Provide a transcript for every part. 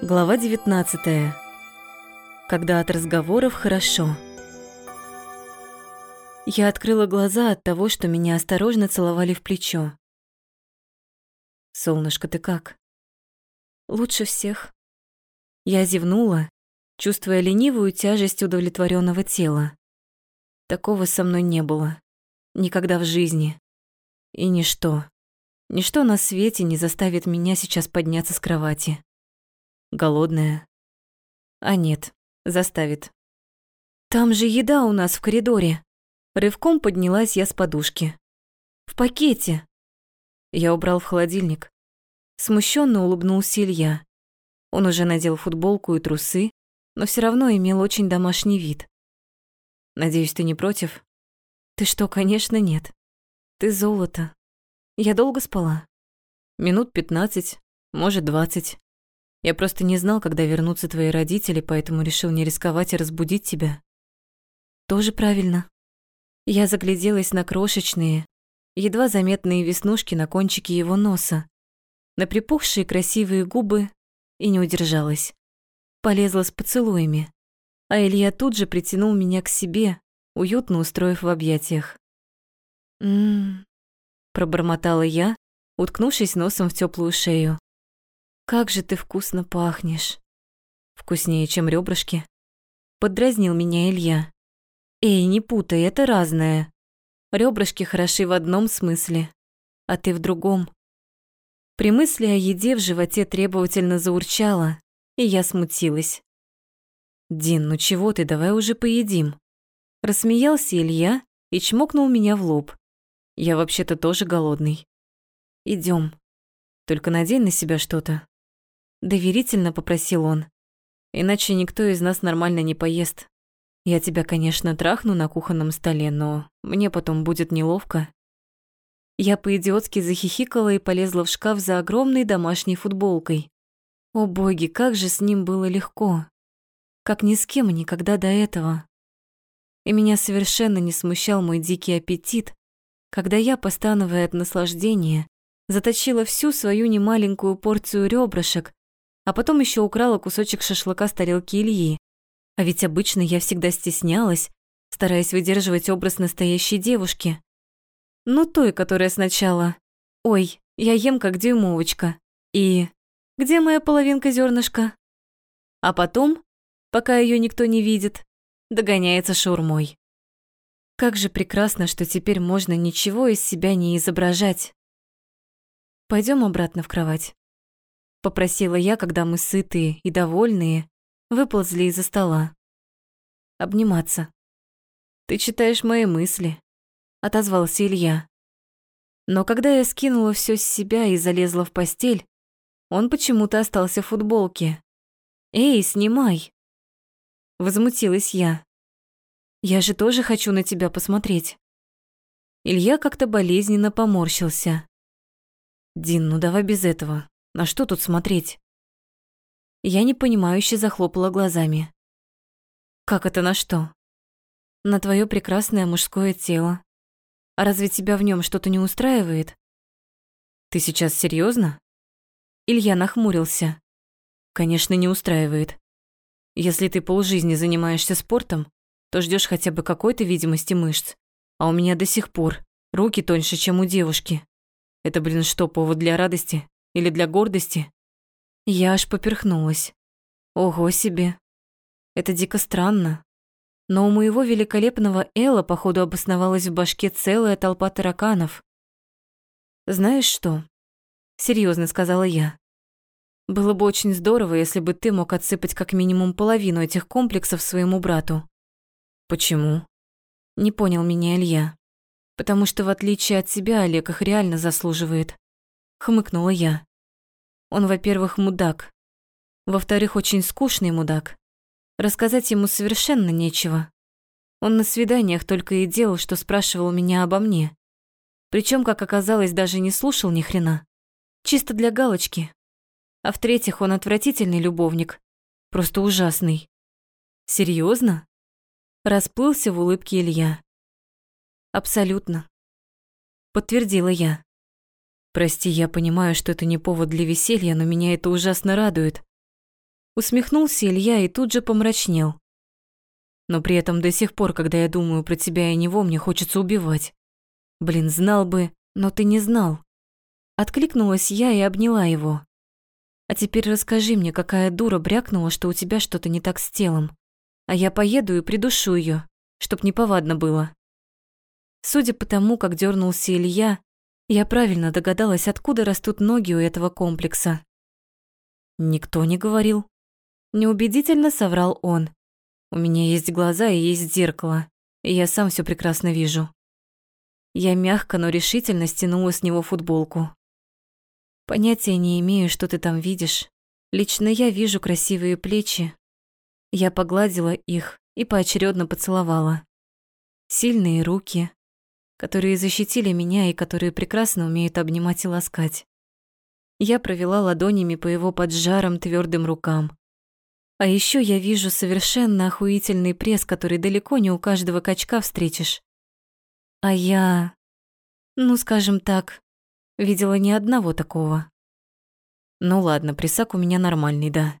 Глава 19. Когда от разговоров хорошо. Я открыла глаза от того, что меня осторожно целовали в плечо. «Солнышко, ты как?» «Лучше всех». Я зевнула, чувствуя ленивую тяжесть удовлетворенного тела. Такого со мной не было. Никогда в жизни. И ничто. Ничто на свете не заставит меня сейчас подняться с кровати. Голодная. А нет, заставит. Там же еда у нас в коридоре. Рывком поднялась я с подушки. В пакете. Я убрал в холодильник. Смущенно улыбнулся Илья. Он уже надел футболку и трусы, но все равно имел очень домашний вид. Надеюсь, ты не против? Ты что, конечно, нет. Ты золото. Я долго спала? Минут пятнадцать, может, двадцать. Я просто не знал, когда вернутся твои родители, поэтому решил не рисковать и разбудить тебя. Тоже правильно. Я загляделась на крошечные, едва заметные веснушки на кончике его носа, на припухшие красивые губы и не удержалась. Полезла с поцелуями, а Илья тут же притянул меня к себе, уютно устроив в объятиях. «М-м-м», пробормотала я, уткнувшись носом в теплую шею. Как же ты вкусно пахнешь. Вкуснее, чем ребрышки. Поддразнил меня Илья. Эй, не путай, это разное. Ребрышки хороши в одном смысле, а ты в другом. При мысли о еде в животе требовательно заурчало, и я смутилась. «Дин, ну чего ты, давай уже поедим». Рассмеялся Илья и чмокнул меня в лоб. Я вообще-то тоже голодный. Идем. Только надень на себя что-то, Доверительно попросил он. Иначе никто из нас нормально не поест. Я тебя, конечно, трахну на кухонном столе, но мне потом будет неловко. Я по-идиотски захихикала и полезла в шкаф за огромной домашней футболкой. О боги, как же с ним было легко. Как ни с кем никогда до этого. И меня совершенно не смущал мой дикий аппетит, когда я, постановая от наслаждения, заточила всю свою немаленькую порцию ребрышек а потом еще украла кусочек шашлыка с тарелки Ильи. А ведь обычно я всегда стеснялась, стараясь выдерживать образ настоящей девушки. Ну, той, которая сначала «Ой, я ем как дюймовочка» и «Где моя половинка зернышка?» А потом, пока ее никто не видит, догоняется шаурмой. Как же прекрасно, что теперь можно ничего из себя не изображать. Пойдем обратно в кровать. Попросила я, когда мы сытые и довольные выползли из-за стола. Обниматься. «Ты читаешь мои мысли», — отозвался Илья. Но когда я скинула все с себя и залезла в постель, он почему-то остался в футболке. «Эй, снимай!» Возмутилась я. «Я же тоже хочу на тебя посмотреть». Илья как-то болезненно поморщился. «Дин, ну давай без этого. На что тут смотреть? Я непонимающе захлопала глазами. Как это на что? На твое прекрасное мужское тело. А разве тебя в нем что-то не устраивает? Ты сейчас серьезно? Илья нахмурился. Конечно, не устраивает. Если ты полжизни занимаешься спортом, то ждешь хотя бы какой-то видимости мышц. А у меня до сих пор руки тоньше, чем у девушки. Это, блин, что, повод для радости? Или для гордости? Я аж поперхнулась. Ого себе. Это дико странно. Но у моего великолепного Элла, походу, обосновалась в башке целая толпа тараканов. «Знаешь что?» — серьезно сказала я. «Было бы очень здорово, если бы ты мог отсыпать как минимум половину этих комплексов своему брату». «Почему?» — не понял меня Илья. «Потому что, в отличие от тебя, Олег их реально заслуживает», — хмыкнула я. Он, во-первых, мудак. Во-вторых, очень скучный мудак. Рассказать ему совершенно нечего. Он на свиданиях только и делал, что спрашивал меня обо мне. Причем, как оказалось, даже не слушал ни хрена. Чисто для галочки. А в-третьих, он отвратительный любовник. Просто ужасный. Серьезно? Расплылся в улыбке Илья. Абсолютно. Подтвердила я. Прости, я понимаю, что это не повод для веселья, но меня это ужасно радует. Усмехнулся Илья и тут же помрачнел. Но при этом до сих пор, когда я думаю про тебя и него, мне хочется убивать. Блин, знал бы, но ты не знал. Откликнулась я и обняла его. А теперь расскажи мне, какая дура брякнула, что у тебя что-то не так с телом. А я поеду и придушу ее, чтоб неповадно было. Судя по тому, как дернулся Илья, я правильно догадалась, откуда растут ноги у этого комплекса. Никто не говорил. Неубедительно соврал он. У меня есть глаза и есть зеркало, и я сам все прекрасно вижу. Я мягко, но решительно стянула с него футболку. Понятия не имею, что ты там видишь. Лично я вижу красивые плечи. Я погладила их и поочередно поцеловала. Сильные руки, которые защитили меня и которые прекрасно умеют обнимать и ласкать. Я провела ладонями по его поджарым твердым рукам. А еще я вижу совершенно охуительный пресс, который далеко не у каждого качка встретишь. А я, ну, скажем так, Видела ни одного такого. Ну ладно, присак у меня нормальный, да.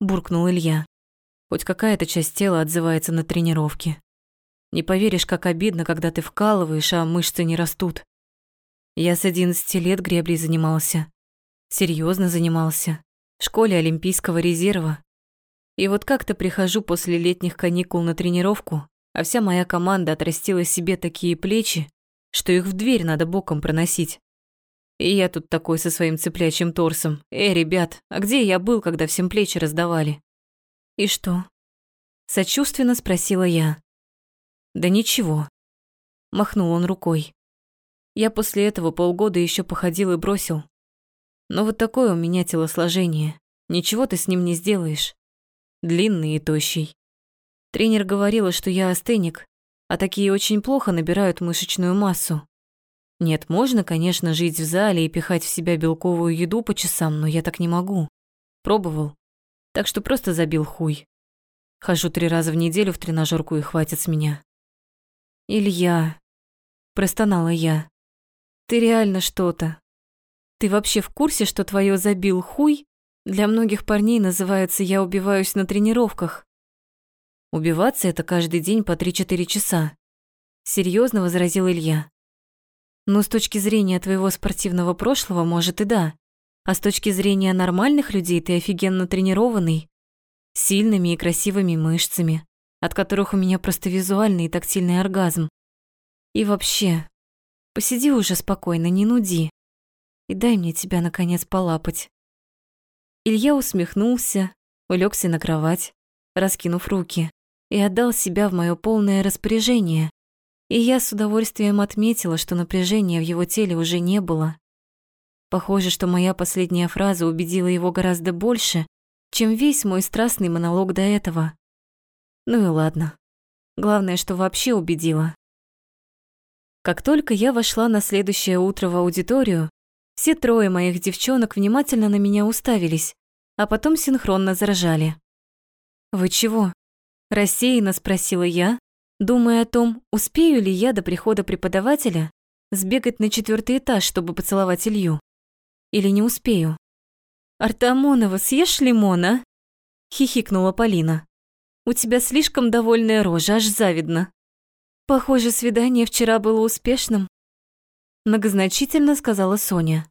Буркнул Илья. Хоть какая-то часть тела отзывается на тренировки. Не поверишь, как обидно, когда ты вкалываешь, а мышцы не растут. Я с 11 лет греблей занимался. Серьезно занимался. В школе Олимпийского резерва. И вот как-то прихожу после летних каникул на тренировку, а вся моя команда отрастила себе такие плечи, что их в дверь надо боком проносить. И я тут такой со своим цыплячьим торсом. Эй, ребят, а где я был, когда всем плечи раздавали? И что? Сочувственно спросила я. Да ничего. Махнул он рукой. Я после этого полгода еще походил и бросил. Но вот такое у меня телосложение. Ничего ты с ним не сделаешь. Длинный и тощий. Тренер говорила, что я астеник, а такие очень плохо набирают мышечную массу. Нет, можно, конечно, жить в зале и пихать в себя белковую еду по часам, но я так не могу. Пробовал. Так что просто забил хуй. Хожу три раза в неделю в тренажерку и хватит с меня. Илья, простонала я. Ты реально что-то. Ты вообще в курсе, что твое забил хуй для многих парней называется «я убиваюсь на тренировках»? Убиваться это каждый день по 3-4 часа. Серьезно возразил Илья. Ну, с точки зрения твоего спортивного прошлого, может и да. А с точки зрения нормальных людей ты офигенно тренированный, сильными и красивыми мышцами, от которых у меня просто визуальный и тактильный оргазм. И вообще, посиди уже спокойно, не нуди. И дай мне тебя, наконец, полапать. Илья усмехнулся, улегся на кровать, раскинув руки, и отдал себя в мое полное распоряжение, и я с удовольствием отметила, что напряжения в его теле уже не было. Похоже, что моя последняя фраза убедила его гораздо больше, чем весь мой страстный монолог до этого. Ну и ладно. Главное, что вообще убедила. Как только я вошла на следующее утро в аудиторию, все трое моих девчонок внимательно на меня уставились, а потом синхронно заржали. «Вы чего?» – рассеянно спросила я, думая о том, успею ли я до прихода преподавателя сбегать на четвертый этаж, чтобы поцеловать Илью. Или не успею. «Артамонова, съешь лимона?» – хихикнула Полина. «У тебя слишком довольная рожа, аж завидно». «Похоже, свидание вчера было успешным», – многозначительно сказала Соня.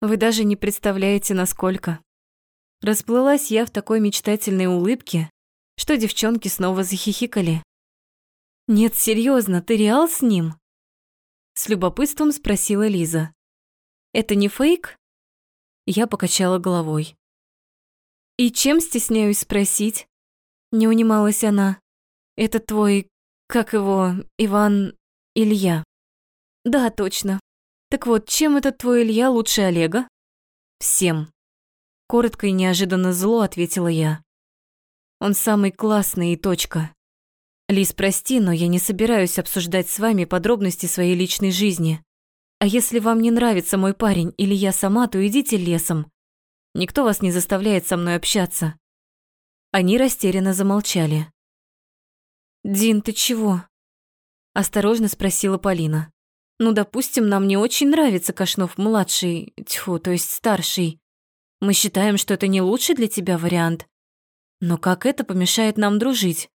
«Вы даже не представляете, насколько». Расплылась я в такой мечтательной улыбке, что девчонки снова захихикали. «Нет, серьезно, ты реал с ним?» С любопытством спросила Лиза. «Это не фейк?» Я покачала головой. «И чем стесняюсь спросить?» Не унималась она. «Это твой, как его, Иван Илья?» «Да, точно. Так вот, чем этот твой Илья лучше Олега?» «Всем». Коротко и неожиданно зло ответила я. «Он самый классный и точка. Лис, прости, но я не собираюсь обсуждать с вами подробности своей личной жизни. А если вам не нравится мой парень или я сама, то идите лесом. Никто вас не заставляет со мной общаться. Они растерянно замолчали. «Дин, ты чего?» Осторожно спросила Полина. «Ну, допустим, нам не очень нравится Кашнов-младший, тьфу, то есть старший. Мы считаем, что это не лучший для тебя вариант. Но как это помешает нам дружить?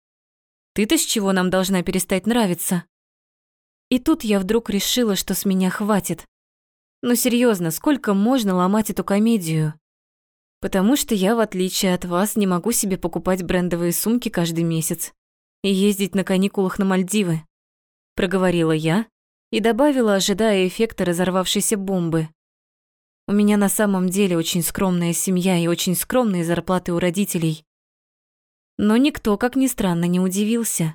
Ты-то с чего нам должна перестать нравиться? И тут я вдруг решила, что с меня хватит. Ну серьезно, сколько можно ломать эту комедию? Потому что я, в отличие от вас, не могу себе покупать брендовые сумки каждый месяц и ездить на каникулах на Мальдивы. Проговорила я и добавила, ожидая эффекта разорвавшейся бомбы. У меня на самом деле очень скромная семья и очень скромные зарплаты у родителей. Но никто, как ни странно, не удивился.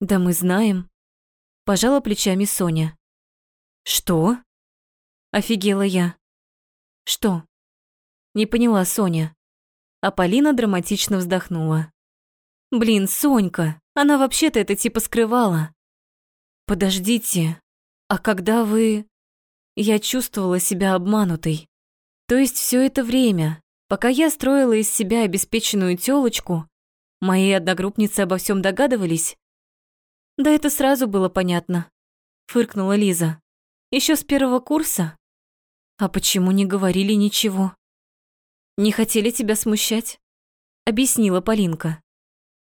Да мы знаем. Пожала плечами Соня. Что? Офигела я. Что? Не поняла Соня. А Полина драматично вздохнула. Блин, Сонька, она вообще-то это типа скрывала. Подождите, а когда вы... Я чувствовала себя обманутой. То есть все это время, пока я строила из себя обеспеченную тёлочку, мои одногруппницы обо всем догадывались? Да это сразу было понятно, фыркнула Лиза. Еще с первого курса? А почему не говорили ничего? Не хотели тебя смущать? Объяснила Полинка.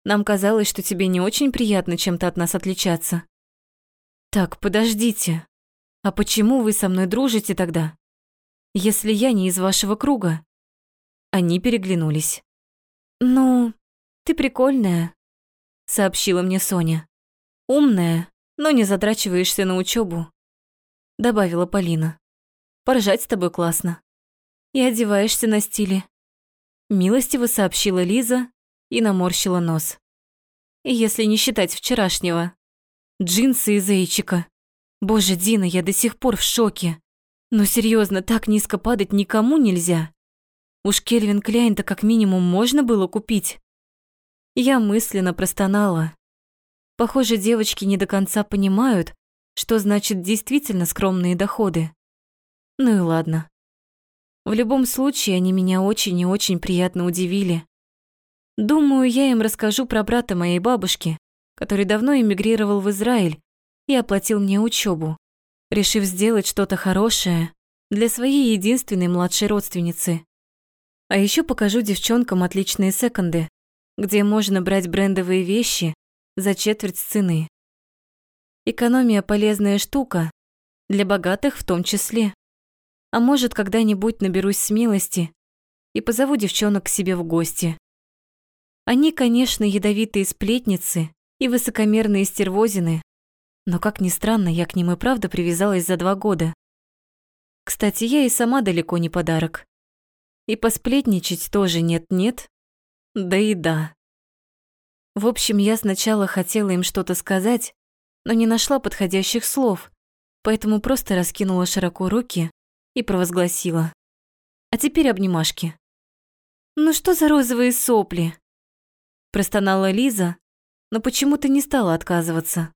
Нам казалось, что тебе не очень приятно чем-то от нас отличаться. Так, подождите. А почему вы со мной дружите тогда? Если я не из вашего круга? Они переглянулись. Ну, ты прикольная, сообщила мне Соня. Умная, но не затрачиваешься на учебу, добавила Полина. Поржать с тобой классно. И одеваешься на стиле. Милостиво сообщила Лиза и наморщила нос. Если не считать вчерашнего. Джинсы из эйчика. Боже, Дина, я до сих пор в шоке. Но серьезно, так низко падать никому нельзя. Уж Кельвин Кляйн-то как минимум можно было купить. Я мысленно простонала. Похоже, девочки не до конца понимают, что значит действительно скромные доходы. Ну и ладно. В любом случае, они меня очень и очень приятно удивили. Думаю, я им расскажу про брата моей бабушки, который давно эмигрировал в Израиль и оплатил мне учебу, решив сделать что-то хорошее для своей единственной младшей родственницы. А еще покажу девчонкам отличные секонды, где можно брать брендовые вещи за четверть цены. Экономия – полезная штука, для богатых в том числе. А может, когда-нибудь наберусь смелости и позову девчонок к себе в гости. Они, конечно, ядовитые сплетницы и высокомерные стервозины, но, как ни странно, я к ним и правда привязалась за два года. Кстати, я и сама далеко не подарок. И посплетничать тоже нет-нет, да и да. В общем, я сначала хотела им что-то сказать, но не нашла подходящих слов, поэтому просто раскинула широко руки и провозгласила. А теперь обнимашки. «Ну что за розовые сопли?» Простонала Лиза, но почему-то не стала отказываться.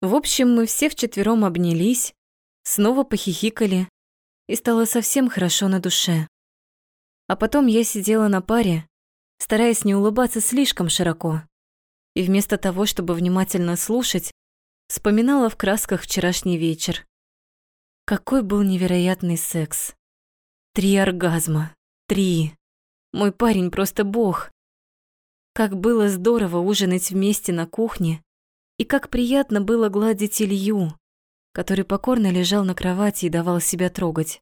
В общем, мы все вчетвером обнялись, снова похихикали, и стало совсем хорошо на душе. А потом я сидела на паре, стараясь не улыбаться слишком широко, и вместо того, чтобы внимательно слушать, вспоминала в красках вчерашний вечер. Какой был невероятный секс. Три оргазма. Три. Мой парень просто бог. Как было здорово ужинать вместе на кухне и как приятно было гладить Илью, который покорно лежал на кровати и давал себя трогать.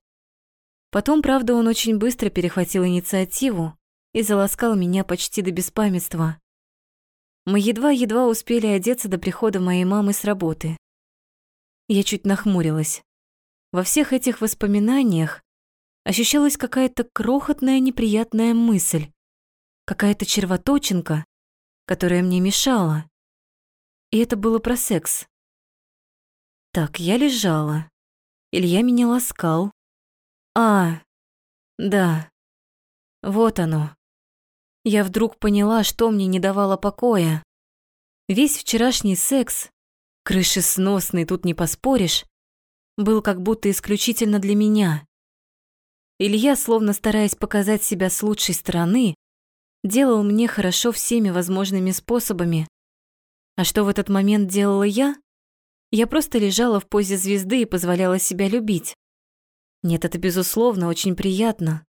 Потом, правда, он очень быстро перехватил инициативу и заласкал меня почти до беспамятства. Мы едва-едва успели одеться до прихода моей мамы с работы. Я чуть нахмурилась. Во всех этих воспоминаниях ощущалась какая-то крохотная неприятная мысль, какая-то червоточинка, которая мне мешала. И это было про секс. Так, я лежала. Илья меня ласкал. А, да. Вот оно. Я вдруг поняла, что мне не давало покоя. Весь вчерашний секс, крышесносный, тут не поспоришь, был как будто исключительно для меня. Илья, словно стараясь показать себя с лучшей стороны, делал мне хорошо всеми возможными способами, а что в этот момент делала я? Я просто лежала в позе звезды и позволяла себя любить. Нет, это, безусловно, очень приятно.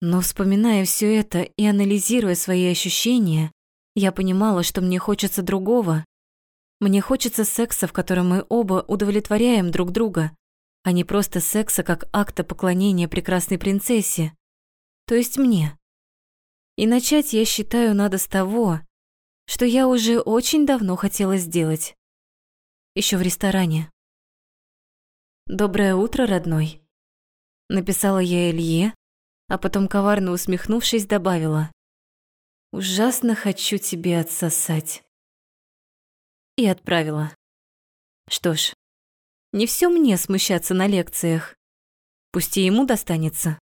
Но вспоминая все это и анализируя свои ощущения, я понимала, что мне хочется другого. Мне хочется секса, в котором мы оба удовлетворяем друг друга, а не просто секса как акта поклонения прекрасной принцессе, то есть мне. И начать, я считаю, надо с того, что я уже очень давно хотела сделать. Еще в ресторане. «Доброе утро, родной», — написала я Илье, а потом, коварно усмехнувшись, добавила. «Ужасно хочу тебе отсосать». И отправила. Что ж, не все мне смущаться на лекциях. Пусть и ему достанется.